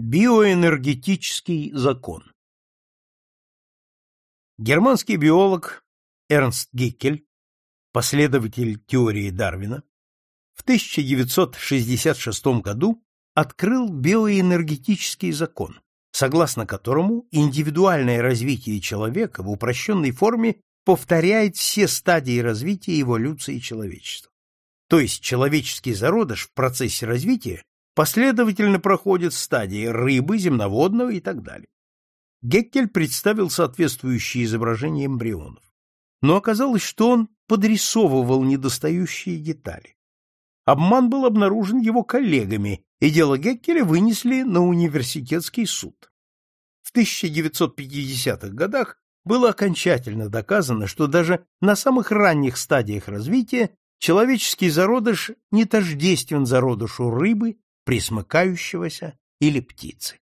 Биоэнергетический закон Германский биолог Эрнст Геккель, последователь теории Дарвина, в 1966 году открыл биоэнергетический закон, согласно которому индивидуальное развитие человека в упрощенной форме повторяет все стадии развития эволюции человечества. То есть человеческий зародыш в процессе развития последовательно проходит стадии рыбы, земноводного и так далее. Геккель представил соответствующие изображения эмбрионов. Но оказалось, что он подрисовывал недостающие детали. Обман был обнаружен его коллегами, и дело Геккеля вынесли на университетский суд. В 1950-х годах было окончательно доказано, что даже на самых ранних стадиях развития человеческий зародыш не тождествен зародышу рыбы присмыкающегося или птицы.